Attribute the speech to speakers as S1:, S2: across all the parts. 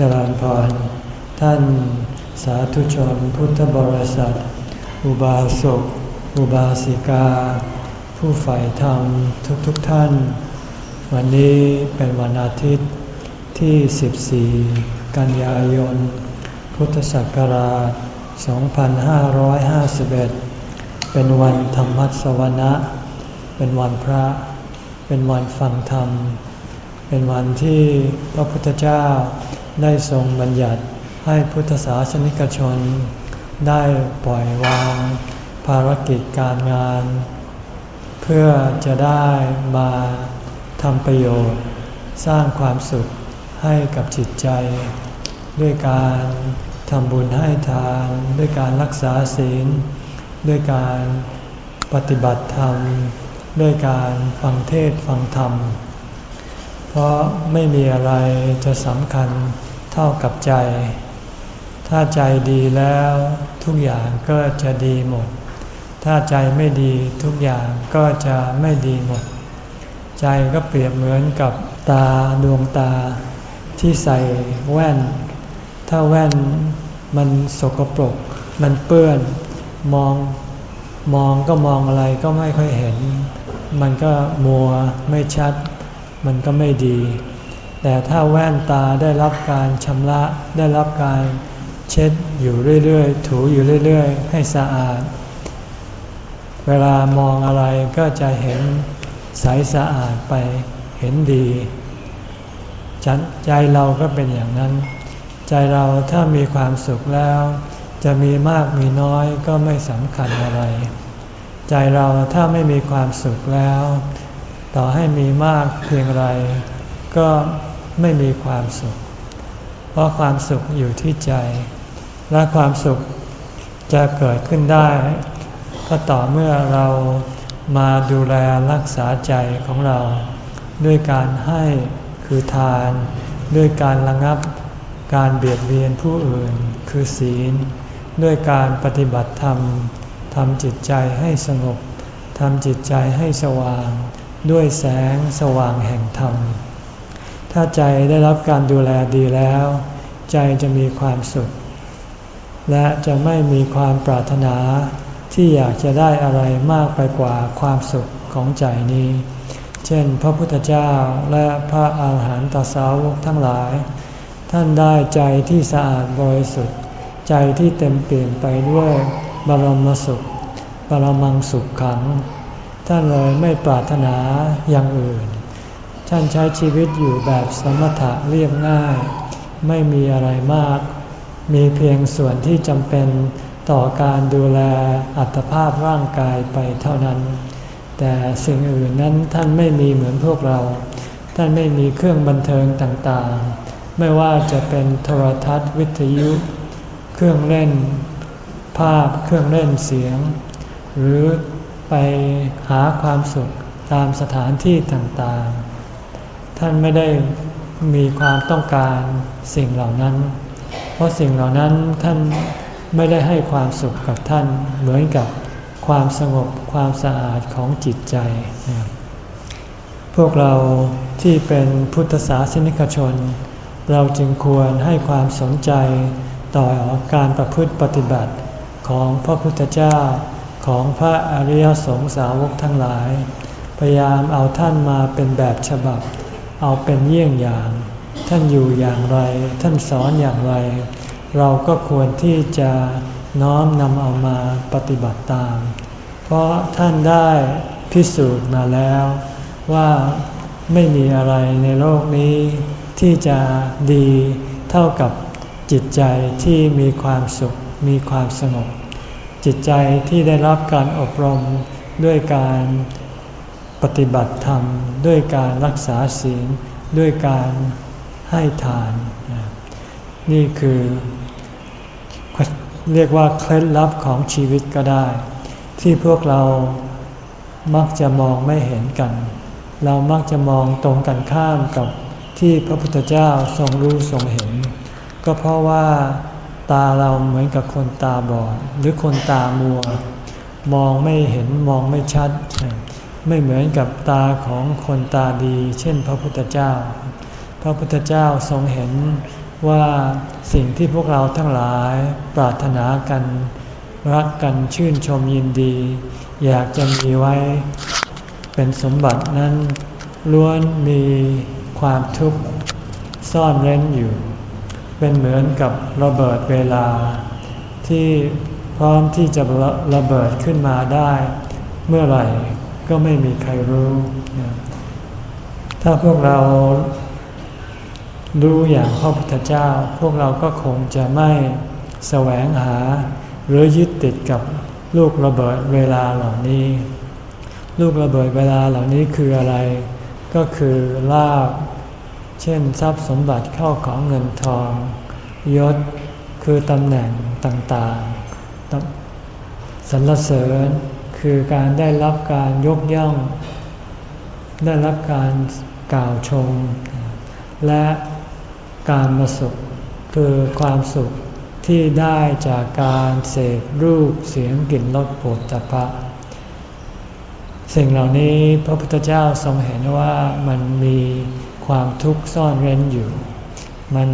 S1: เจริญพร ท่านสาธุชนพุทธบริษัท อุบาสก อุบาสิกา ผู้ใฝ่ธรรมทุกๆทท่าน วันนี้เป็นวันอาทิตย์ที่ 14 กันยายน พุทธศักราช 2551 เป็นวันธรรมสวนะ เป็นวันพระ เป็นวันฟังธรรม เป็นวันที่พระพุทธเจ้า ได้ทรงบัญญัติให้พุทธศาสนิกชน ได้ปล่อยวางภารกิจการงาน เพื่อจะได้มาทำประโยชน์ สร้างความสุขให้กับจิตใจ ด้วยการทำบุญให้ทาน ด้วยการรักษาศีล ด้วยการปฏิบัติธรรม ด้วยการฟังเทศฟังธรรม เพราะไม่มีอะไรจะสำคัญ เท่ากับใจ ถ้าใจดีแล้วทุกอย่างก็จะดีหมด ถ้าใจไม่ดีทุกอย่างก็จะไม่ดีหมด ใจก็เปรียบเหมือนกับตาดวงตา ที่ใส่แว่น ถ้าแว่นมันสกปรก มันเปื้อนมองมองก็มองอะไรก็ไม่ค่อยเห็น มันก็มัวไม่ชัด มันก็ไม่ดี แต่ถ้าแว่นตาได้รับการชำระได้รับการเช็ดอยู่เรื่อยๆ ถูอยู่เรื่อยๆ ให้สะอาด เวลามองอะไรก็จะเห็นใสสะอาดไปเห็นดี ใจเราก็เป็นอย่างนั้น ใจเราถ้ามีความสุขแล้ว จะมีมากมีน้อยก็ไม่สำคัญอะไร ใจเราถ้าไม่มีความสุขแล้ว ต่อให้มีมากเพียงไรก็ ไม่มีความสุข เพราะความสุขอยู่ที่ใจ และความสุขจะเกิดขึ้นได้ ก็ต่อเมื่อเรามาดูแลรักษาใจของเรา ด้วยการให้คือทาน ด้วยการระงับการเบียดเบียนผู้อื่นคือศีล ด้วยการปฏิบัติธรรมทำจิตใจให้สงบทำจิตใจให้สว่าง ด้วยแสงสว่างแห่งธรรม ถ้าใจได้รับการดูแลดีแล้ว ใจจะมีความสุข และจะไม่มีความปรารถนาที่อยากจะได้อะไรมากไปกว่าความสุขของใจนี้ เช่น พระพุทธเจ้าและพระอาหารหันตสาวกทั้งหลาย ท่านได้ใจที่สะอาดบริสุทธิ์ ใจที่เต็มเปลี่ยนไปด้วยบรมสุข บรมังสุขขัง ท่านเลยไม่ปรารถนาอย่างอื่น ท่านใช้ชีวิตอยู่แบบสมถะเรียบง่าย ไม่มีอะไรมาก มีเพียงส่วนที่จำเป็นต่อการดูแลอัตภาพร่างกายไปเท่านั้น แต่สิ่งอื่นนั้นท่านไม่มีเหมือนพวกเรา ท่านไม่มีเครื่องบันเทิงต่างๆ ไม่ว่าจะเป็นโทรทัศน์วิทยุ เครื่องเล่น ภาพเครื่องเล่นเสียง หรือไปหาความสุขตามสถานที่ต่างๆ ท่านไม่ได้มีความต้องการสิ่งเหล่านั้น เพราะสิ่งเหล่านั้นท่านไม่ได้ให้ความสุขกับท่านเหมือนกับความสงบความสะอาดของจิตใจ พวกเราที่เป็นพุทธศาสนิกชน เราจึงควรให้ความสนใจต่อการประพฤติปฏิบัติของพระพุทธเจ้าของพระอริยสงสาวกทั้งหลาย พยายามเอาท่านมาเป็นแบบฉบับ เอาเป็นเยี่ยงอย่าง ท่านอยู่อย่างไร ท่านสอนอย่างไร เราก็ควรที่จะน้อมนำเอามาปฏิบัติตาม เพราะท่านได้พิสูจน์มาแล้วว่าไม่มีอะไรในโลกนี้ที่จะดีเท่ากับจิตใจที่มีความสุข มีความสงบ จิตใจที่ได้รับการอบรมด้วยการ ปฏิบัติธรรมด้วยการรักษาศีลด้วยการให้ทาน นี่คือเรียกว่าเคล็ดลับของชีวิตก็ได้ ที่พวกเรามักจะมองไม่เห็นกัน เรามักจะมองตรงกันข้ามกับที่พระพุทธเจ้าทรงรู้ทรงเห็น ก็เพราะว่าตาเราเหมือนกับคนตาบอดหรือคนตามัว มองไม่เห็นมองไม่ชัด ไม่เหมือนกับตาของคนตาดี เช่นพระพุทธเจ้า พระพุทธเจ้าทรงเห็นว่าสิ่งที่พวกเราทั้งหลายปรารถนากัน รักกันชื่นชมยินดี อยากจะมีไว้เป็นสมบัตินั้นล้วนมีความทุกข์ซ่อนเร้นอยู่ เป็นเหมือนกับระเบิดเวลา ที่พร้อมที่จะระเบิดขึ้นมาได้ เมื่อไหร่ ก็ไม่มีใครรู้ ถ้าพวกเรารู้อย่างพระพุทธเจ้า พวกเราก็คงจะไม่แสวงหา หรือยึดติดกับลูกระเบิดเวลาเหล่านี้ ลูกระเบิดเวลาเหล่านี้คืออะไร ก็คือลาบเช่นทรัพย์สมบัติเข้าของเงินทอง ยศคือตำแหน่งต่างๆสรรเสริญ คือการได้รับการยกย่อง ได้รับการกล่าวชม และการมาสุข คือความสุขที่ได้จากการเสพรูปเสียงกลิ่นรสโผฏฐัพพะสิ่งเหล่านี้พระพุทธเจ้าทรงเห็นว่ามันมีความทุกข์ซ่อนเร้นอยู่ มัน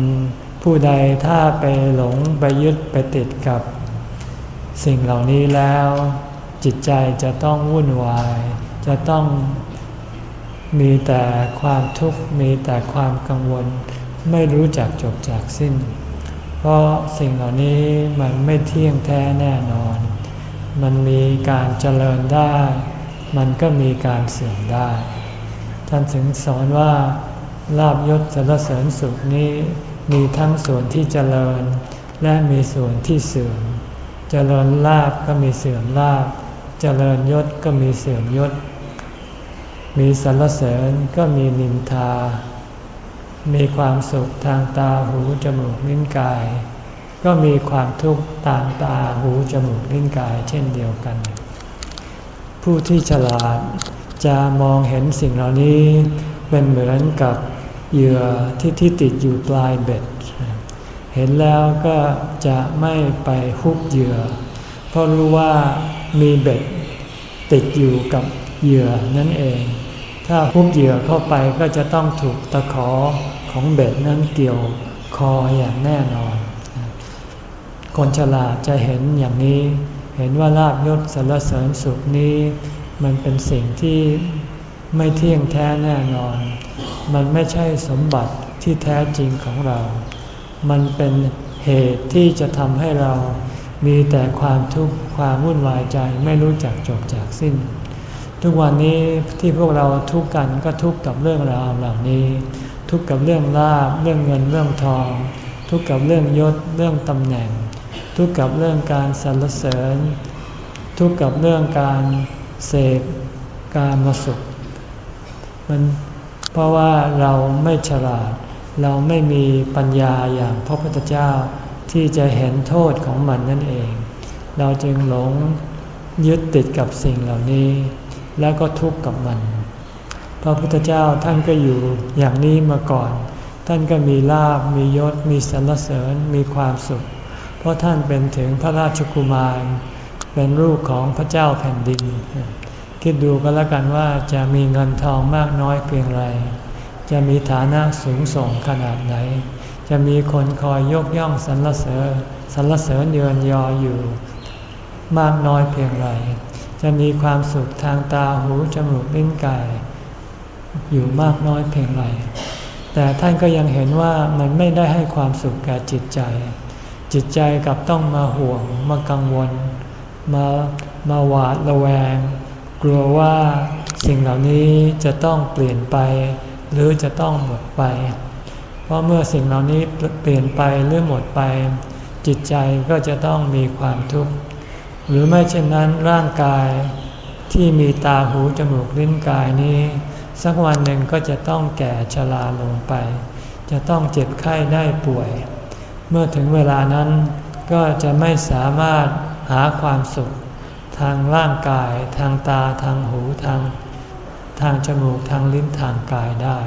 S1: ผู้ใดถ้าไปหลงไปยึดไปติดกับ สิ่งเหล่านี้แล้ว จิตใจจะต้องวุ่นวาย จะต้องมีแต่ความทุกข์มีแต่ความกังวล ไม่รู้จักจบจากสิ้น เพราะสิ่งเหล่านี้มันไม่เที่ยงแท้แน่นอน มันมีการเจริญได้ มันก็มีการเสื่อมได้ ท่านถึงสอนว่าลาบยศสรรเสริญสุขนี้มีทั้งส่วนที่เจริญ และมีส่วนที่เสื่อม เจริญลาบก็มีเสื่อมลาบ เจริญยศก็มีเสื่อมยศ มีสรรเสริญก็มีนินทา มีความสุขทางตาหูจมูกลิ้นกาย ก็มีความทุกข์ทางตาหูจมูกลิ้นกายเช่นเดียวกัน ผู้ที่ฉลาดจะมองเห็นสิ่งเหล่านี้เป็นเหมือนกับเหยื่อที่ที่ติดอยู่ปลายเบ็ด เห็นแล้วก็จะไม่ไปฮุบเหยื่อ เพราะรู้ว่า มีเบ็ดติดอยู่กับเหยื่อนั่นเอง ถ้าฮุบเหยื่อเข้าไปก็จะต้องถูกตะขอของเบ็ดนั้นเกี่ยวคออย่างแน่นอน คนฉลาดจะเห็นอย่างนี้ เห็นว่าลาบยศสรรเสริญสุขนี้ มันเป็นสิ่งที่ไม่เที่ยงแท้แน่นอน มันไม่ใช่สมบัติที่แท้จริงของเรา มันเป็นเหตุที่จะทำให้เรา มีแต่ความทุกข์ความวุ่นวายใจไม่รู้จักจบจากสิ้น ทุกวันนี้ที่พวกเราทุกข์กันก็ทุกข์กับเรื่องราวเหล่านี้ ทุกข์กับเรื่องลาบเรื่องเงินเรื่องทอง ทุกข์กับเรื่องยศเรื่องตำแหน่ง ทุกข์กับเรื่องการสรรเสริญ ทุกข์กับเรื่องการเสพการมาสุขมันเพราะว่าเราไม่ฉลาด เราไม่มีปัญญาอย่างพระพุทธเจ้า ที่จะเห็นโทษของมันนั่นเอง เราจึงหลงยึดติดกับสิ่งเหล่านี้ แล้วก็ทุกข์กับมัน พระพุทธเจ้าท่านก็อยู่อย่างนี้มาก่อน ท่านก็มีลาบมียศ มีสรรเสริญมีความสุข เพราะท่านเป็นถึงพระราชกุมาร เป็นลูกของพระเจ้าแผ่นดิน คิดดูก็แล้วกันว่าจะมีเงินทองมากน้อยเพียงไร จะมีฐานะสูงส่งขนาดไหน จะมีคนคอยยกย่องสรรเสริญสรรเสริญเยือนยออยู่ มากน้อยเพียงไร จะมีความสุขทางตาหูจมูกลิ้นกายอยู่มากน้อยเพียงไร แต่ท่านก็ยังเห็นว่ามันไม่ได้ให้ความสุขแก่จิตใจ จิตใจกับต้องมาห่วงมากังวล มามาหวาดระแวง กลัวว่าสิ่งเหล่านี้จะต้องเปลี่ยนไป หรือจะต้องหมดไป เพราะเมื่อสิ่งเหล่านี้เปลี่ยนไปหรือหมดไป จิตใจก็จะต้องมีความทุกข์หรือไม่เช่นนั้นร่างกายที่มีตาหูจมูกลิ้นกายนี้ สักวันหนึ่งก็จะต้องแก่ชราลงไป จะต้องเจ็บไข้ได้ป่วย เมื่อถึงเวลานั้นก็จะไม่สามารถหาความสุข ทางร่างกาย ทางตาทางหูทาง ทางจมูกทางลิ้นทางกายได้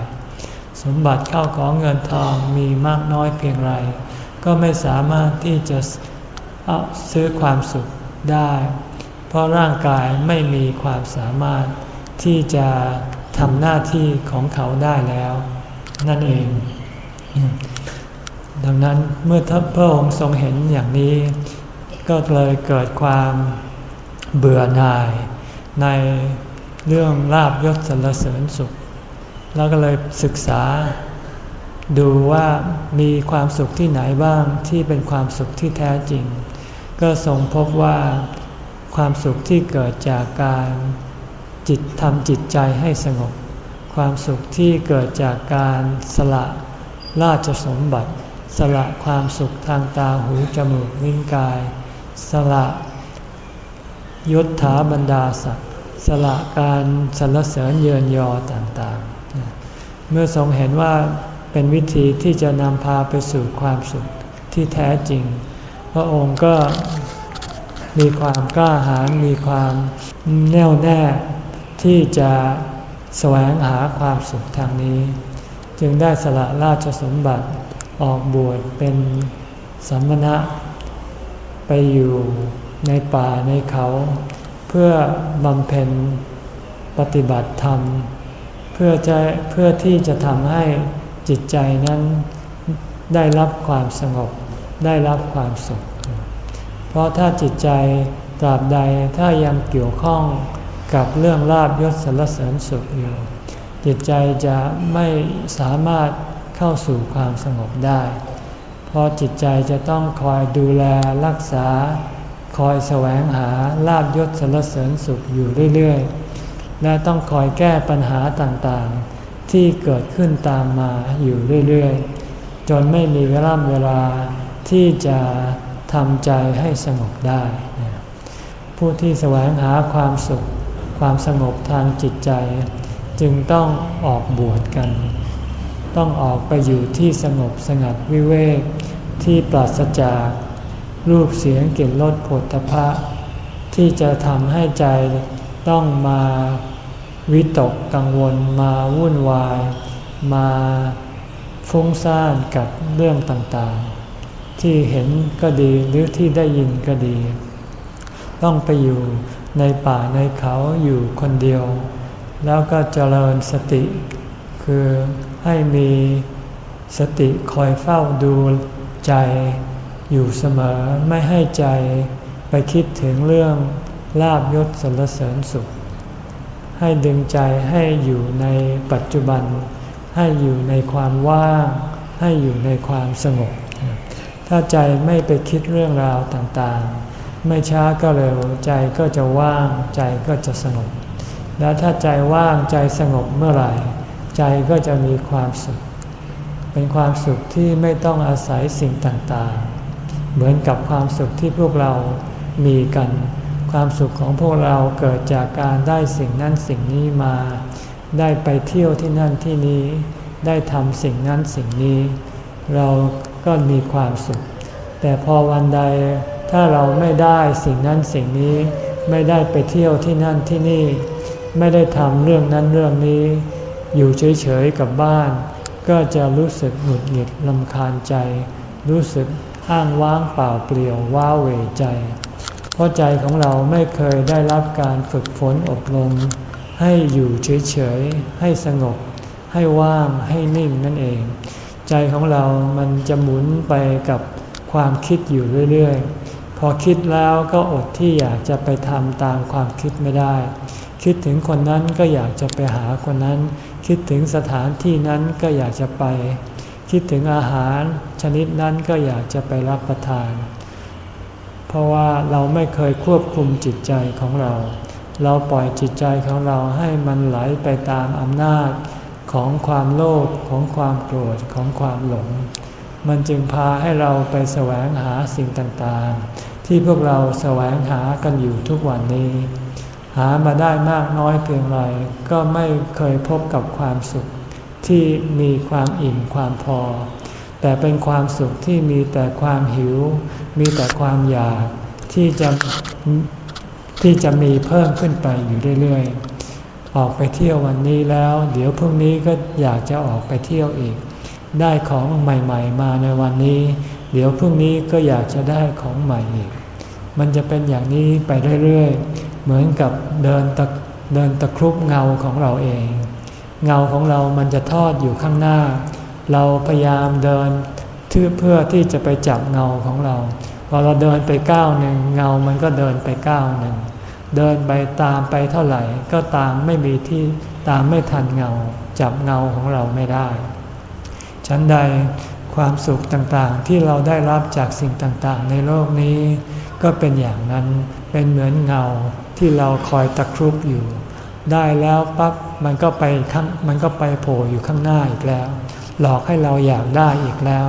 S1: สมบัติเข้าของเงินทองมีมากน้อยเพียงไร ก็ไม่สามารถที่จะซื้อความสุขได้ เพราะร่างกายไม่มีความสามารถที่จะทำหน้าที่ของเขาได้แล้ว นั่นเองดดังนั้นเมื่อพระองค์ทรงเห็นอย่างนี้ ก็เลยเกิดความเบื่อหน่ายในเรื่องลาบยศสรรเสริญสุข แล้วก็เลยศึกษา ดูว่ามีความสุขที่ไหนบ้างที่เป็นความสุขที่แท้จริง ก็ทรงพบว่าความสุขที่เกิดจากการจิตทำจิตใจให้สงบ ความสุขที่เกิดจากการสละราชสมบัติ สละความสุขทางตาหูจมูกลิ้นกาย สละยศถาบรรดาศักดิ์สละการสรรเสริญเยินยอต่างๆ เมื่อทรงเห็นว่าเป็นวิธีที่จะนำพาไปสู่ความสุขที่แท้จริง พระองค์ก็มีความกล้าหาญมีความแน่วแน่ที่จะแสวงหาความสุขทางนี้ จึงได้สละราชสมบัติออกบวชเป็นสัมมณะ ไปอยู่ในป่าในเขา เพื่อบำเพ็ญปฏิบัติธรรม เพื่อจะเพื่อที่จะทำให้จิตใจนั้นได้รับความสงบ ได้รับความสุข เพราะถ้าจิตใจตราบใดถ้ายังเกี่ยวข้องกับเรื่องลาบยศสรรเสริญสุขอยู่ จิตใจจะไม่สามารถเข้าสู่ความสงบได้ เพราะจิตใจจะต้องคอยดูแลรักษา คอยแสวงหาลาบยศสรรเสริญสุขอยู่เรื่อยๆ และต้องคอยแก้ปัญหาต่างๆ ที่เกิดขึ้นตามมาอยู่เรื่อยๆ จนไม่มีเวลาเวลาที่จะทำใจให้สงบได้ ผู้ที่แสวงหาความสุข ความสงบทางจิตใจ จึงต้องออกบวชกัน ต้องออกไปอยู่ที่สงบสงัดวิเวกที่ปราศจากรูปเสียงกลิ่นรสผลตภะที่จะทำให้ใจ ต้องมาวิตกกังวลมาวุ่นวาย มาฟุ้งซ่านกับเรื่องต่างๆ ที่เห็นก็ดีหรือที่ได้ยินก็ดี ต้องไปอยู่ในป่าในเขาอยู่คนเดียว แล้วก็เจริญสติ คือให้มีสติคอยเฝ้าดูใจอยู่เสมอไม่ให้ใจไปคิดถึงเรื่อง ลาบยศสรรเสริญสุข ให้ดึงใจให้อยู่ในปัจจุบัน ให้อยู่ในความว่าง ให้อยู่ในความสงบ ถ้าใจไม่ไปคิดเรื่องราวต่างๆ ไม่ช้าก็เร็วใจก็จะว่าง ใจก็จะสงบ แล้วถ้าใจว่างใจสงบเมื่อไหร่ ใจก็จะมีความสุข เป็นความสุขที่ไม่ต้องอาศัยสิ่งต่างๆ เหมือนกับความสุขที่พวกเรามีกัน ความสุขของพวกเราเกิดจากการได้สิ่งนั้นสิ่งนี้มา ได้ไปเที่ยวที่นั่นที่นี้ ได้ทำสิ่งนั้นสิ่งนี้ เราก็มีความสุข แต่พอวันใดถ้าเราไม่ได้สิ่งนั้นสิ่งนี้ ไม่ได้ไปเที่ยวที่นั่นที่นี่ ไม่ได้ทำเรื่องนั้นเรื่องนี้ อยู่เฉยๆกับบ้าน ก็จะรู้สึกหงุดหงิดลำคาญใจ รู้สึกอ้างว้างเปล่าเปลี่ยวว้าเหวใจ เพราะใจของเราไม่เคยได้รับการฝึกฝนอบรม ให้อยู่เฉยๆ ให้สงบ ให้ว่าง ให้นิ่งนั่นเอง ใจของเรามันจะหมุนไปกับความคิดอยู่เรื่อยๆ พอคิดแล้วก็อดที่อยากจะไปทำตามความคิดไม่ได้ คิดถึงคนนั้นก็อยากจะไปหาคนนั้น คิดถึงสถานที่นั้นก็อยากจะไป คิดถึงอาหารชนิดนั้นก็อยากจะไปรับประทาน เพราะว่าเราไม่เคยควบคุมจิตใจของเรา เราปล่อยจิตใจของเราให้มันไหลไปตามอำนาจของความโลภของความโกรธของความหลง มันจึงพาให้เราไปแสวงหาสิ่งต่างๆ ที่พวกเราแสวงหากันอยู่ทุกวันนี้ หามาได้มากน้อยเพียงไรก็ไม่เคยพบกับความสุขที่มีความอิ่มความพอ แต่เป็นความสุขที่มีแต่ความหิว มีแต่ความอยากที่จะที่จะมีเพิ่มขึ้นไปอยู่เรื่อยๆ ออกไปเที่ยววันนี้แล้ว เดี๋ยวพรุ่งนี้ก็อยากจะออกไปเที่ยวอีก ได้ของใหม่ๆ มาในวันนี้ เดี๋ยวพรุ่งนี้ก็อยากจะได้ของใหม่อีก มันจะเป็นอย่างนี้ไปเรื่อยๆ เหมือนกับเดินตะเดินตะครุบเงาของเราเอง เงาของเรามันจะทอดอยู่ข้างหน้า เราพยายามเดิน เพื่อที่จะไปจับเงาของเรา พอเราเดินไปก้าวหนึ่งเงามันก็เดินไปก้าวหนึ่ง เดินไปตามไปเท่าไหร่ ก็ตามไม่มีที่ตามไม่ทันเงา จับเงาของเราไม่ได้ ฉันใดความสุขต่างๆที่เราได้รับจากสิ่งต่างๆ ในโลกนี้ ก็เป็นอย่างนั้นเป็นเหมือนเงาที่เราคอยตะครุบอยู่ ได้แล้วปั๊บมันก็ไปข้างมันก็ไปโผล่อยู่ข้างหน้าอีกแล้ว หลอกให้เราอยากได้อีกแล้ว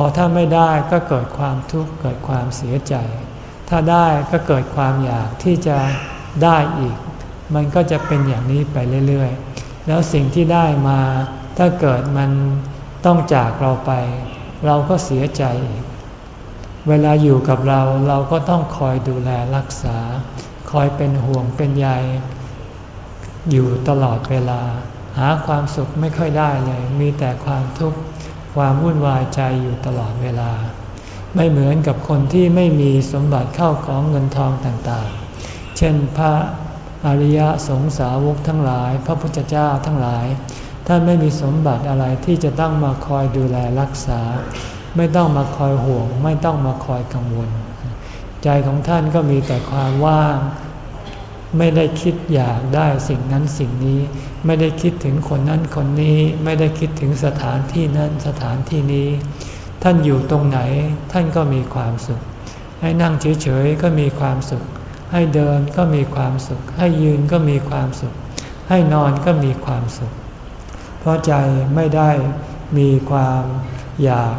S1: อถ้าไม่ได้ก็เกิดความทุกข์เกิดความเสียใจ ถ้าได้ก็เกิดความอยากที่จะได้อีก มันก็จะเป็นอย่างนี้ไปเรื่อยๆ แล้วสิ่งที่ได้มาถ้าเกิดมันต้องจากเราไป เราก็เสียใจอีก เวลาอยู่กับเราเราก็ต้องคอยดูแลรักษา คอยเป็นห่วงเป็นใยอยู่ตลอดเวลา หาความสุขไม่ค่อยได้เลย มีแต่ความทุกข์ ความวุ่นวายใจอยู่ตลอดเวลา ไม่เหมือนกับคนที่ไม่มีสมบัติเข้าของเงินทองต่างๆ เช่นพระอริยสงสาวกทั้งหลาย พระพุทธเจ้าทั้งหลาย ท่านไม่มีสมบัติอะไรที่จะต้องมาคอยดูแลรักษา ไม่ต้องมาคอยห่วง ไม่ต้องมาคอยกังวล ใจของท่านก็มีแต่ความว่าง ไม่ได้คิดอยากได้สิ่งนั้นสิ่งนี้ ไม่ได้คิดถึงคนนั้นคนนี้ ไม่ได้คิดถึงสถานที่นั้นสถานที่นี้ ท่านอยู่ตรงไหนท่านก็มีความสุข ให้นั่งเฉยๆก็มีความสุข ให้เดินก็มีความสุข ให้ยืนก็มีความสุข ให้นอนก็มีความสุข เพราะใจไม่ได้มีความอยาก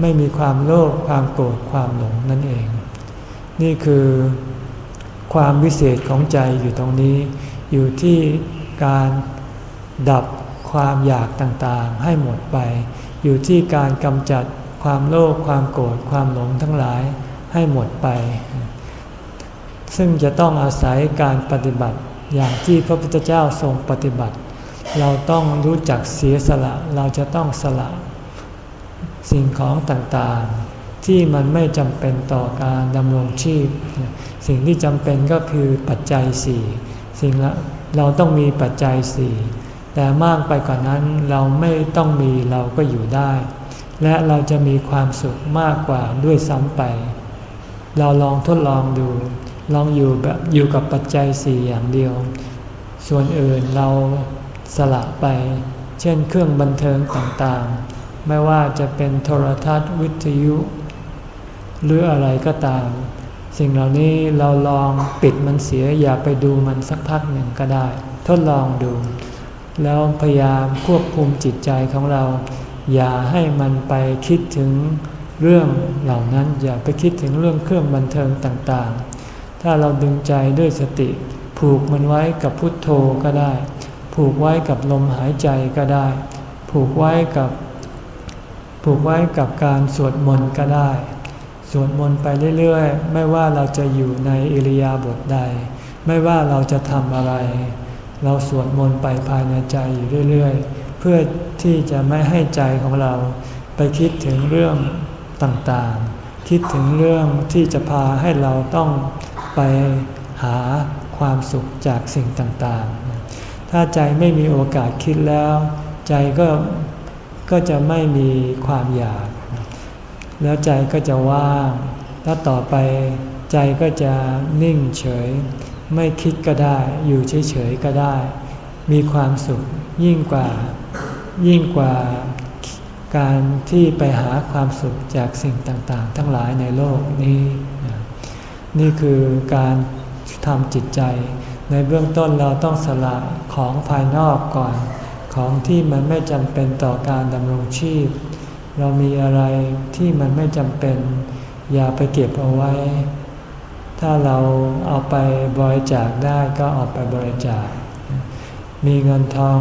S1: ไม่มีความโลภความโกรธความหลงนั่นเอง นี่คือ ความวิเศษของใจอยู่ตรงนี้ อยู่ที่การดับความอยากต่างๆ ให้หมดไป อยู่ที่การกำจัดความโลภความโกรธความหลงทั้งหลายให้หมดไป ซึ่งจะต้องอาศัยการปฏิบัติอย่างที่พระพุทธเจ้าทรงปฏิบัติ เราต้องรู้จักเสียสละเราจะต้องสละ สิ่งของต่างๆ ที่มันไม่จำเป็นต่อการดำรงชีพ สิ่งที่จำเป็นก็คือปัจจัยสี่สิ่งละเราต้องมีปัจจัยสี่แต่มากไปกว่านั้นเราไม่ต้องมีเราก็อยู่ได้ และเราจะมีความสุขมากกว่าด้วยซ้ำไป เราลองทดลองดู ลองอยู่แบบอยู่กับปัจจัยสี่อย่างเดียว ส่วนอื่นเราสละไป เช่นเครื่องบันเทิงต่างๆ ไม่ว่าจะเป็นโทรทัศน์วิทยุ หรืออะไรก็ตาม สิ่งเหล่านี้เราลองปิดมันเสียอย่าไปดูมันสักพักหนึ่งก็ได้ ทดลองดู แล้วพยายามควบคุมจิตใจของเรา อย่าให้มันไปคิดถึงเรื่องเหล่านั้นอย่าไปคิดถึงเรื่องเครื่องบันเทิงต่างๆ ถ้าเราดึงใจด้วยสติ ผูกมันไว้กับพุทโธก็ได้ ผูกไว้กับลมหายใจก็ได้ ผูกไว้กับ ผูกไว้กับการสวดมนต์ก็ได้ วดมนต์ไปเรื่อยๆ ไม่ว่าเราจะอยู่ในอิริยาบถใด ไม่ว่าเราจะทำอะไร เราสวดมนต์ไปภายในใจอยู่เรื่อยๆ เพื่อที่จะไม่ให้ใจของเราไปคิดถึงเรื่องต่างๆ คิดถึงเรื่องที่จะพาให้เราต้องไปหาความสุขจากสิ่งต่างๆ ถ้าใจไม่มีโอกาสคิดแล้ว ใจก็ก็จะไม่มีความอยาก แล้วใจก็จะว่าง แล้วต่อไปใจก็จะนิ่งเฉย ไม่คิดก็ได้ อยู่เฉยๆก็ได้ มีความสุขยิ่งกว่า ยิ่งกว่าการที่ไปหาความสุขจากสิ่งต่างๆ ทั้งหลายในโลกนี้ นี่คือการทำจิตใจ ในเบื้องต้นเราต้องสละของภายนอกก่อน ของที่มันไม่จำเป็นต่อการดำรงชีพ เรามีอะไรที่มันไม่จำเป็น อย่าไปเก็บเอาไว้ ถ้าเราเอาไปบริจาคได้ก็เอาไปบริจาค มีเงินทอง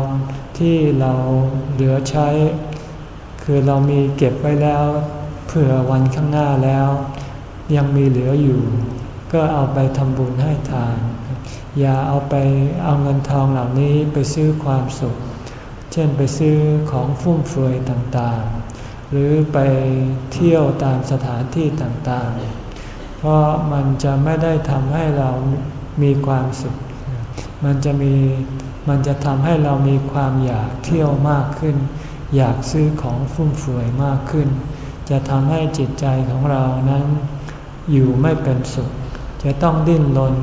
S1: ที่เราเหลือใช้ คือเรามีเก็บไว้แล้วเผื่อวันข้างหน้าแล้ว ยังมีเหลืออยู่ ก็เอาไปทำบุญให้ทาน อย่าเอาไปเอาเงินทองเหล่านี้ไปซื้อความสุข เช่นไปซื้อของฟุ่มเฟือยต่างๆ หรือไปเที่ยวตามสถานที่ต่างๆ เพราะมันจะไม่ได้ทำให้เรามีความสุข มันจะมีมันจะทำให้เรามีความอยากเที่ยวมากขึ้น อยากซื้อของฟุ่มเฟือยมากขึ้น จะทำให้จิตใจของเรานั้นอยู่ไม่เป็นสุข จะต้องดิ้นรน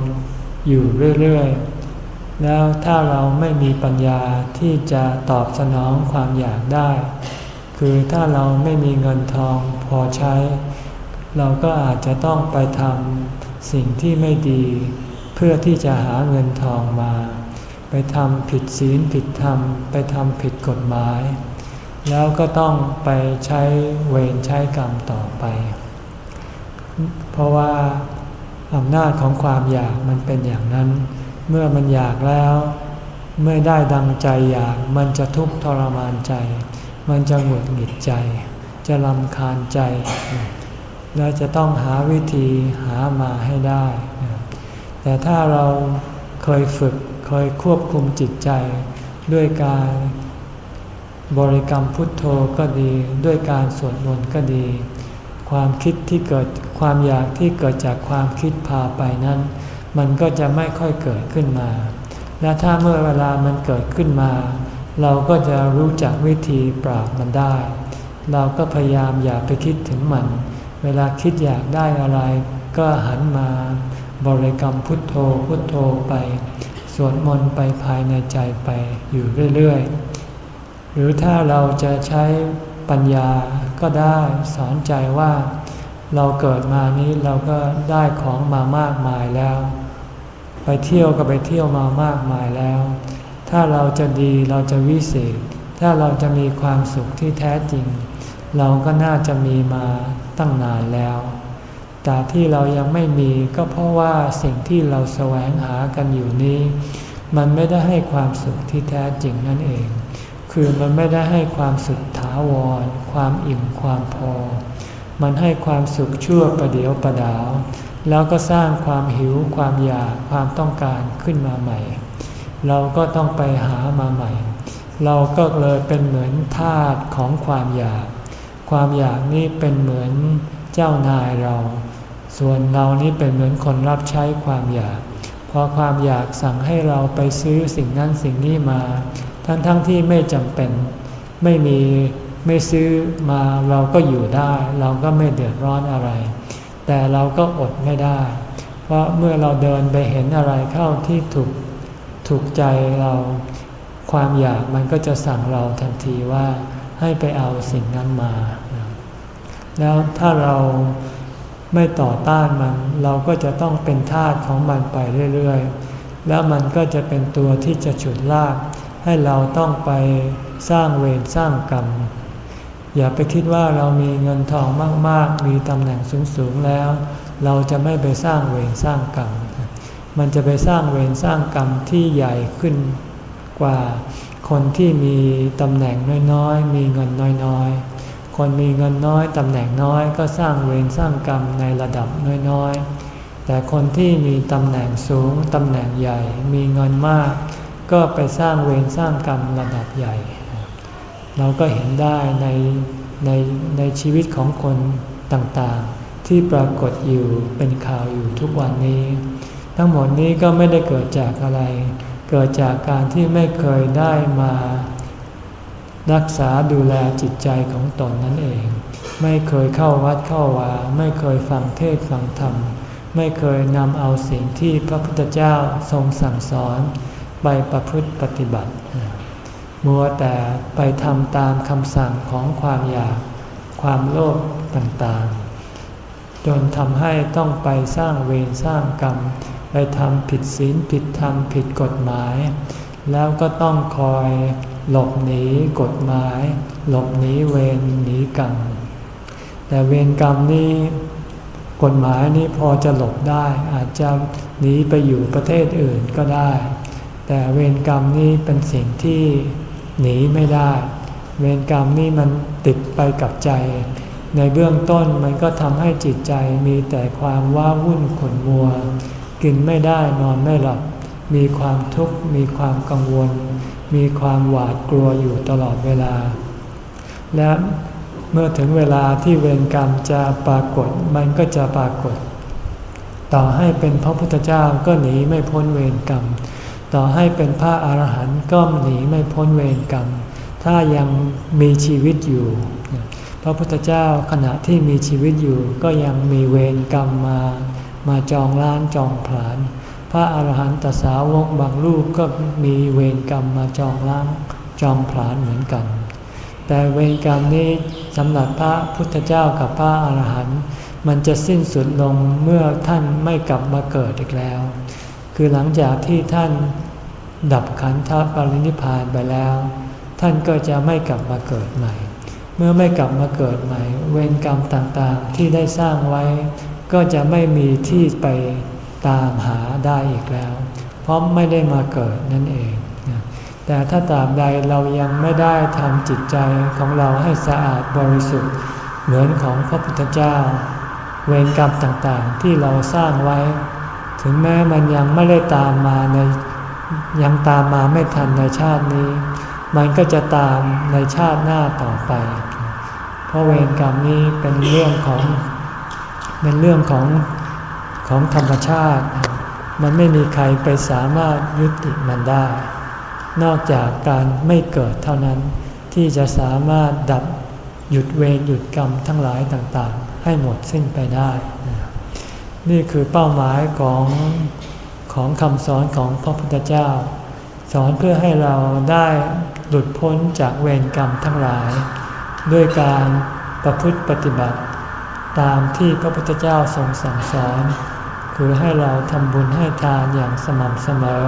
S1: อยู่เรื่อยๆ แล้วถ้าเราไม่มีปัญญาที่จะตอบสนองความอยากได้ คือถ้าเราไม่มีเงินทองพอใช้ เราก็อาจจะต้องไปทำสิ่งที่ไม่ดี เพื่อที่จะหาเงินทองมา ไปทำผิดศีลผิดธรรม ไปทำผิดกฎหมาย แล้วก็ต้องไปใช้เวรใช้กรรมต่อไป เพราะว่าอำนาจของความอยากมันเป็นอย่างนั้น เมื่อมันอยากแล้ว เมื่อได้ดังใจอยากมันจะทุกข์ทรมานใจ มันจะหงุดหงิดใจ จะลำคาญใจ และจะต้องหาวิธีหามาให้ได้ แต่ถ้าเราเคยฝึกเคยควบคุมจิตใจ ด้วยการบริกรรมพุทโธก็ดี ด้วยการสวดมนต์ก็ดี ความคิดที่เกิดความอยากที่เกิดจากความคิดพาไปนั้น มันก็จะไม่ค่อยเกิดขึ้นมา และถ้าเมื่อเวลามันเกิดขึ้นมา เราก็จะรู้จักวิธีปราบมันได้ เราก็พยายามอย่าไปคิดถึงมัน เวลาคิดอยากได้อะไร ก็หันมาบริกรรมพุทโธพุทโธไปสวดมนต์ไปภายในใจไปอยู่เรื่อยๆ หรือถ้าเราจะใช้ปัญญาก็ได้สอนใจว่า เราเกิดมานี้เราก็ได้ของมามากมายแล้ว ไปเที่ยวก็ไปเที่ยวมามากมายแล้ว ถ้าเราจะดีเราจะวิเศษ ถ้าเราจะมีความสุขที่แท้จริง เราก็น่าจะมีมาตั้งนานแล้ว แต่ที่เรายังไม่มีก็เพราะว่าสิ่งที่เราแสวงหากันอยู่นี้ มันไม่ได้ให้ความสุขที่แท้จริงนั่นเอง คือมันไม่ได้ให้ความสุขถาวร ความอิ่มความพอ มันให้ความสุขชั่วประเดียวประดาว แล้วก็สร้างความหิวความอยากความต้องการขึ้นมาใหม่ เราก็ต้องไปหามาใหม่ เราก็เลยเป็นเหมือนทาสของความอยาก ความอยากนี่เป็นเหมือนเจ้านายเรา ส่วนเรานี่เป็นเหมือนคนรับใช้ความอยาก พอความอยากสั่งให้เราไปซื้อสิ่งนั้นสิ่งนี้มา ทั้งๆทที่ไม่จำเป็น ไม่มีไม่ซื้อมาเราก็อยู่ได้ เราก็ไม่เดือดร้อนอะไร แต่เราก็อดไม่ได้ เพราะเมื่อเราเดินไปเห็นอะไรเข้าที่ถูก ถูกใจเรา ความอยากมันก็จะสั่งเราทันทีว่าให้ไปเอาสิ่งนั้นมา แล้วถ้าเราไม่ต่อต้านมัน เราก็จะต้องเป็นทาสของมันไปเรื่อยๆ แล้วมันก็จะเป็นตัวที่จะฉุดลาก ให้เราต้องไปสร้างเวรสร้างกรรม อย่าไปคิดว่าเรามีเงินทองมากๆ มีตำแหน่งสูงๆแล้ว เราจะไม่ไปสร้างเวรสร้างกรรม มันจะไปสร้างเวรสร้างกรรมที่ใหญ่ขึ้นกว่าคนที่มีตำแหน่งน้อยๆ มีเงินน้อยๆ คนมีเงินน้อยตำแหน่งน้อยก็สร้างเวรสร้างกรรมในระดับน้อยๆ แต่คนที่มีตำแหน่งสูงตำแหน่งใหญ่มีเงินมาก ก็ไปสร้างเวรสร้างกรรมระดับใหญ่ เราก็เห็นได้ในในในชีวิตของคนต่างๆ ที่ปรากฏอยู่เป็นข่าวอยู่ทุกวันนี้ ทั้งหมดนี้ก็ไม่ได้เกิดจากอะไร เกิดจากการที่ไม่เคยได้มา รักษาดูแลจิตใจของตนนั่นเอง ไม่เคยเข้าวัดเข้าวา ไม่เคยฟังเทศฟังธรรม ไม่เคยนำเอาสิ่งที่พระพุทธเจ้าทรงสั่งสอน ไปประพฤติปฏิบัติ มัวแต่ไปทำตามคำสั่งของความอยาก ความโลภต่างๆ จนทำให้ต้องไปสร้างเวรสร้างกรรม ไปทำผิดศีลผิดธรรมผิดกฎหมาย แล้วก็ต้องคอยหลบหนีกฎหมาย หลบหนีเวรหนีกรรม แต่เวรกรรมนี้กฎหมายนี้พอจะหลบได้ อาจจะหนีไปอยู่ประเทศอื่นก็ได้ แต่เวรกรรมนี้เป็นสิ่งที่หนีไม่ได้ เวรกรรมนี่มันติดไปกับใจ ในเบื้องต้นมันก็ทำให้จิตใจมีแต่ความว้าวุ่นขุ่นมัว กินไม่ได้นอนไม่หลับ มีความทุกข์มีความกังวล มีความหวาดกลัวอยู่ตลอดเวลา และเมื่อถึงเวลาที่เวรกรรมจะปรากฏมันก็จะปรากฏ ต่อให้เป็นพระพุทธเจ้าก็หนีไม่พ้นเวรกรรม ต่อให้เป็นพระอาหารหันต์ก็หนีไม่พ้นเวรกรรม ถ้ายังมีชีวิตอยู่ พระพุทธเจ้าขณะที่มีชีวิตอยู่ก็ยังมีเวรกรรมมา มาจองล้านจองผลาญพระอาหารหันตสาวกบางรูปก็มีเวรกรรมมาจองล้างจองผลาญเหมือนกัน แต่เวรกรรมนี้สำหรับพระพุทธเจ้ากับพระอาหารหันต์มันจะสิ้นสุดลงเมื่อท่านไม่กลับมาเกิดอีกแล้ว คือหลังจากที่ท่านดับขันธปรินิพานไปแล้ว ท่านก็จะไม่กลับมาเกิดใหม่ เมื่อไม่กลับมาเกิดใหม่ เวรกรรมต่างๆที่ได้สร้างไว้ ก็จะไม่มีที่ไปตามหาได้อีกแล้ว เพราะไม่ได้มาเกิดนั่นเอง แต่ถ้าตราบใดเรายังไม่ได้ทำจิตใจของเราให้สะอาดบริสุทธิ์ เหมือนของพระพุทธเจ้า เวรกรรมต่างๆที่เราสร้างไว้ ถึงแม้มันยังไม่ได้ตามมาในยังตามมาไม่ทันในชาตินี้ มันก็จะตามในชาติหน้าต่อไป เพราะเวรกรรมนี้เป็นเรื่องของ เป็นเรื่องของของธรรมชาติ มันไม่มีใครไปสามารถยุติมันได้ นอกจากการไม่เกิดเท่านั้นที่จะสามารถดับหยุดเวรหยุดกรรมทั้งหลายต่างๆ ให้หมดสิ้นไปได้ นี่คือเป้าหมายของของคำสอนของพระพุทธเจ้า สอนเพื่อให้เราได้หลุดพ้นจากเวรกรรมทั้งหลาย ด้วยการประพฤติปฏิบัติ ตามที่พระพุทธเจ้าทรงสั่งสอน คือให้เราทำบุญให้ทานอย่างสม่ำเสมอ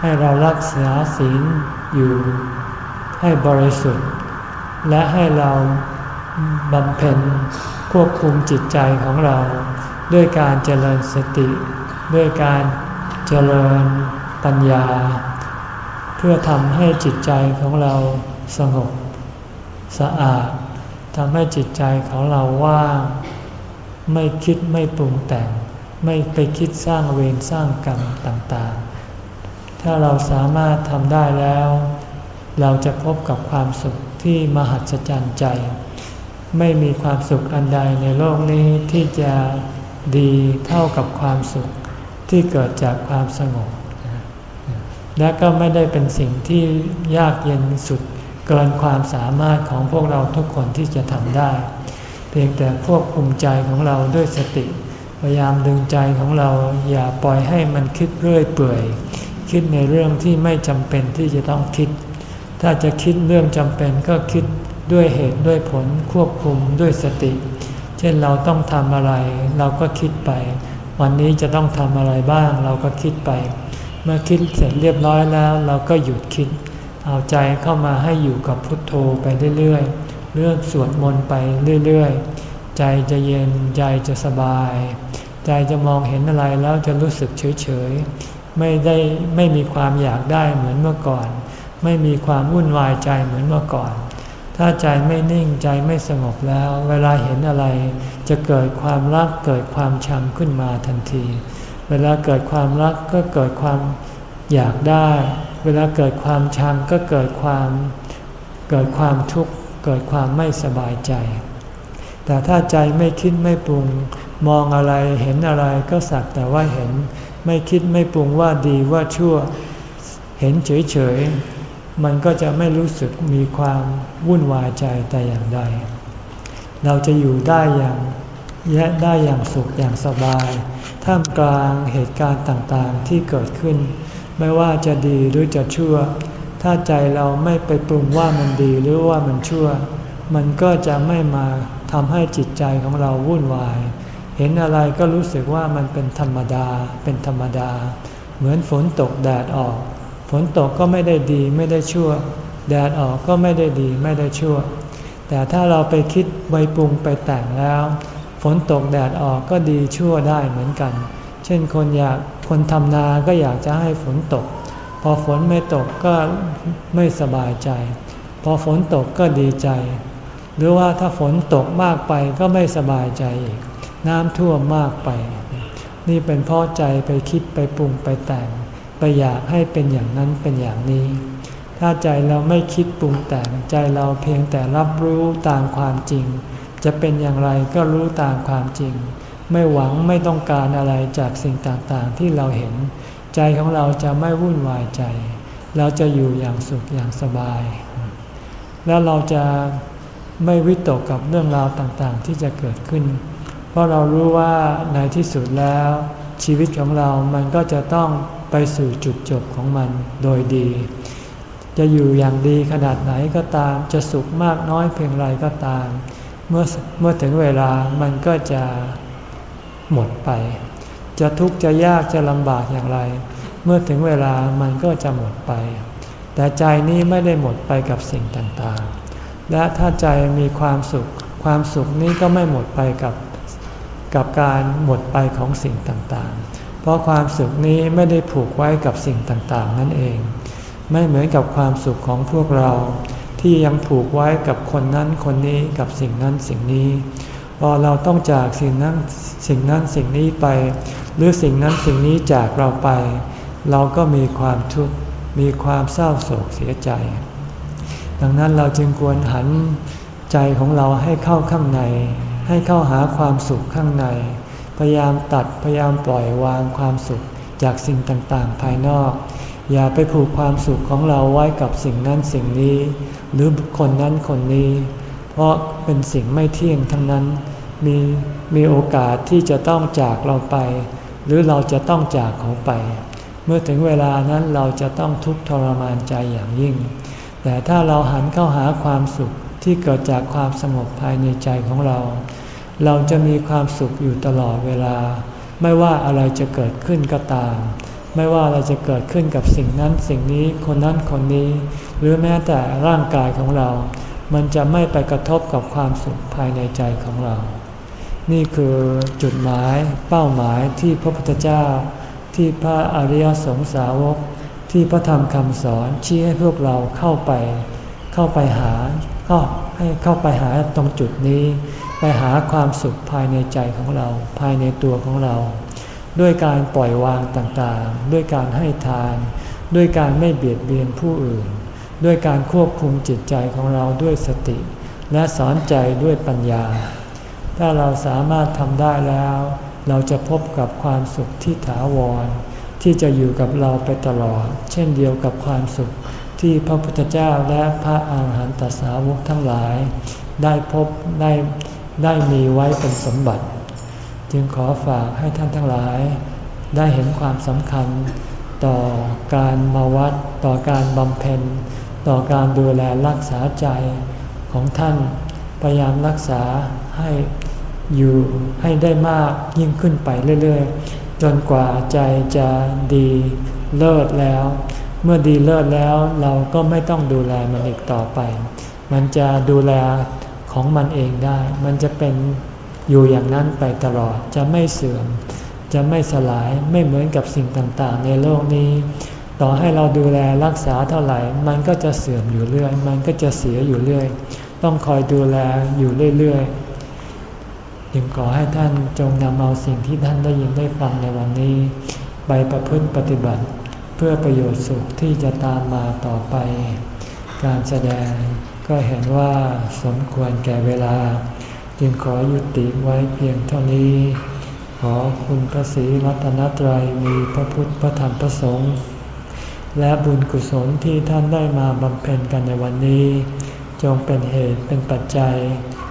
S1: ให้เรารักษาศีลอยู่ให้บริสุทธิ์ และให้เราบำเพ็ญควบคุมจิตใจของเรา ด้วยการเจริญสติ ด้วยการเจริญปัญญา เพื่อทำให้จิตใจของเราสงบสะอาดำให้จิตใจของเราว่างไม่คิดไม่ปรุงแต่ง ไม่ไปคิดสร้างเวรสร้างกรรมต่างๆ ถ้าเราสามารถทำได้แล้ว เราจะพบกับความสุขที่มหัศจรรย์ใจ ไม่มีความสุขอันใดในโลกนี้ที่จะดีเท่ากับความสุขที่เกิดจากความสงบและก็ไม่ได้เป็นสิ่งที่ยากเย็นสุด เกินความสามารถของพวกเราทุกคนที่จะทำได้ เพียงแต่ควบคุมใจของเราด้วยสติ พยายามดึงใจของเราอย่าปล่อยให้มันคิดเรื่อยเปื่อย คิดในเรื่องที่ไม่จำเป็นที่จะต้องคิด ถ้าจะคิดเรื่องจำเป็นก็คิดด้วยเหตุด้วยผลควบคุมด้วยสติ เช่นเราต้องทำอะไร เราก็คิดไป วันนี้จะต้องทำอะไรบ้าง เราก็คิดไป เมื่อคิดเสร็จเรียบร้อยแล้ว เราก็หยุดคิด เอาใจเข้ามาให้อยู่กับพุทโธไปเรื่อยๆเรื่องสวดมนต์ไปเรื่อยๆ ใจจะเย็นใจจะสบาย ใจจะมองเห็นอะไรแล้วจะรู้สึกเฉยๆ ไม่ได้ไม่มีความอยากได้เหมือนเมื่อก่อน ไม่มีความวุ่นวายใจเหมือนเมื่อก่อน ถ้าใจไม่นิ่งใจไม่สงบแล้ว เวลาเห็นอะไร จะเกิดความรักเกิดความชังขึ้นมาทันที เวลาเกิดความรักก็เกิดความอยากได้ เวลาเกิดความชังก็เกิดความเกิดความทุกข์เกิดความไม่สบายใจ แต่ถ้าใจไม่คิดไม่ปรุงมองอะไรเห็นอะไรก็สักแต่ว่าเห็น ไม่คิดไม่ปรุงว่าดีว่าชั่วเห็นเฉยมันก็จะไม่รู้สึกมีความวุ่นวายใจแต่อย่างใด เราจะอยู่ได้อย่างแยะได้อย่างสุขอย่างสบาย ท่ามกลางเหตุการณ์ต่างๆที่เกิดขึ้น ไม่ว่าจะดีหรือจะชั่ว ถ้าใจเราไม่ไปปรุงว่ามันดีหรือว่ามันชั่ว มันก็จะไม่มาทำให้จิตใจของเราวุ่นวาย เห็นอะไรก็รู้สึกว่ามันเป็นธรรมดา เป็นธรรมดา เหมือนฝนตกแดดออก ฝนตกก็ไม่ได้ดีไม่ได้ชั่ว แดดออกก็ไม่ได้ดีไม่ได้ชั่ว แต่ถ้าเราไปคิดไวปรุงไปแต่งแล้ว ฝนตกแดดออกก็ดีชั่วได้เหมือนกัน เช่นคนอยาก คนทำนาก็อยากจะให้ฝนตก พอฝนไม่ตกก็ไม่สบายใจ พอฝนตกก็ดีใจ หรือว่าถ้าฝนตกมากไปก็ไม่สบายใจอีก น้ำท่วมมากไป นี่เป็นเพราะใจไปคิดไปปรุงไปแต่ง ไปอยากให้เป็นอย่างนั้นเป็นอย่างนี้ ถ้าใจเราไม่คิดปรุงแต่งใจเราเพียงแต่รับรู้ตามความจริง จะเป็นอย่างไรก็รู้ตามความจริง ไม่หวังไม่ต้องการอะไรจากสิ่งต่างๆ ที่เราเห็น ใจของเราจะไม่วุ่นวายใจ เราจะอยู่อย่างสุขอย่างสบาย แล้วเราจะไม่วิตกกับเรื่องราวต่างๆ ที่จะเกิดขึ้น เพราะเรารู้ว่าในที่สุดแล้ว ชีวิตของเรามันก็จะต้องไปสู่จุดจบของมันโดยดี จะอยู่อย่างดีขนาดไหนก็ตาม จะสุขมากน้อยเพียงไรก็ตาม เมื่อเมื่อถึงเวลามันก็จะ หมดไป จะทุกข์จะยากจะลำบากอย่างไร เมื่อถึงเวลามันก็จะหมดไป แต่ใจนี้ไม่ได้หมดไปกับสิ่งต่างๆ และถ้าใจมีความสุข ความสุขนี้ก็ไม่หมดไปกับกับการหมดไปของสิ่งต่างๆ เพราะความสุขนี้ไม่ได้ผูกไว้กับสิ่งต่างๆ นั่นเอง ไม่เหมือนกับความสุขของพวกเรา ที่ยังผูกไว้กับคนนั้นคนนี้กับสิ่งนั้นสิ่งนี้ พอเราต้องจากสิ่งนั้นสิ่งนั้นสิ่งนี้ไป หรือสิ่งนั้นสิ่งนี้จากเราไป เราก็มีความทุกข์มีความเศร้าโศกเสียใจ ดังนั้นเราจึงควรหันใจของเราให้เข้าข้างใน ให้เข้าหาความสุขข้างใน พยายามตัดพยายามปล่อยวางความสุขจากสิ่งต่างๆ ภายนอก อย่าไปผูกความสุขของเราไว้กับสิ่งนั้นสิ่งนี้ หรือคนนั้นคนนี้ เพราะเป็นสิ่งไม่เที่ยงทั้งนั้น มีมีโอกาสที่จะต้องจากเราไป หรือเราจะต้องจากเขาไป เมื่อถึงเวลานั้นเราจะต้องทุกข์ทรมานใจอย่างยิ่ง แต่ถ้าเราหันเข้าหาความสุขที่เกิดจากความสงบภายในใจของเรา เราจะมีความสุขอยู่ตลอดเวลา ไม่ว่าอะไรจะเกิดขึ้นก็ตาม ไม่ว่าอะไรจะเกิดขึ้นกับสิ่งนั้นสิ่งนี้คนนั้นคนนี้ หรือแม้แต่ร่างกายของเรา มันจะไม่ไปกระทบกับความสุขภายในใจของเรา นี่คือจุดหมายเป้าหมายที่พระพุทธเจ้า ที่พระอริยสงสาวก ที่พระธรรมคำสอนชี้ให้พวกเราเข้าไป เข้าไปหาก็ให้เข้าไปหาตรงจุดนี้ ไปหาความสุขภายในใจของเรา ภายในตัวของเรา ด้วยการปล่อยวางต่างๆ ด้วยการให้ทาน ด้วยการไม่เบียดเบียนผู้อื่น ด้วยการควบคุมจิตใจของเราด้วยสติ และสอนใจด้วยปัญญา ถ้าเราสามารถทำได้แล้ว เราจะพบกับความสุขที่ถาวร ที่จะอยู่กับเราไปตลอด เช่นเดียวกับความสุขที่พระพุทธเจ้าและพระอาหารหันตสาวกทั้งหลาย ได้พบได้ได้มีไว้เป็นสมบัติ จึงขอฝากให้ท่านทั้งหลาย ได้เห็นความสำคัญต่อการมาวัด ต่อการบำเพ็ญ ต่อการดูแลรักษาใจของท่านพยายามรักษาให้ อยู่ให้ได้มากยิ่งขึ้นไปเรื่อยๆ จนกว่าใจจะดีเลิศแล้ว เมื่อดีเลิศแล้วเราก็ไม่ต้องดูแลมันอีกต่อไป มันจะดูแลของมันเองได้ มันจะเป็นอยู่อย่างนั้นไปตลอดจะไม่เสื่อม จะไม่สลายไม่เหมือนกับสิ่งต่างๆ ในโลกนี้ ต่อให้เราดูแลรักษาเท่าไหร่ มันก็จะเสื่อมอยู่เรื่อย มันก็จะเสียอยู่เรื่อย ต้องคอยดูแลอยู่เรื่อยๆ จึงขอให้ท่านจงนำเอาสิ่งที่ท่านได้ยินได้ฟังในวันนี้ ไปประพฤติปฏิบัติ เพื่อประโยชน์สุขที่จะตามมาต่อไป การแสดงก็เห็นว่าสมควรแก่เวลา จึงขอยุติไว้เพียงเท่านี้ ขอคุณพระศรีรัตนตรัยมีพระพุทธพระธรรมพระสงฆ์และบุญกุศลที่ท่านได้มาบำเพ็ญกันในวันนี้ จงเป็นเหตุเป็นปัจจัย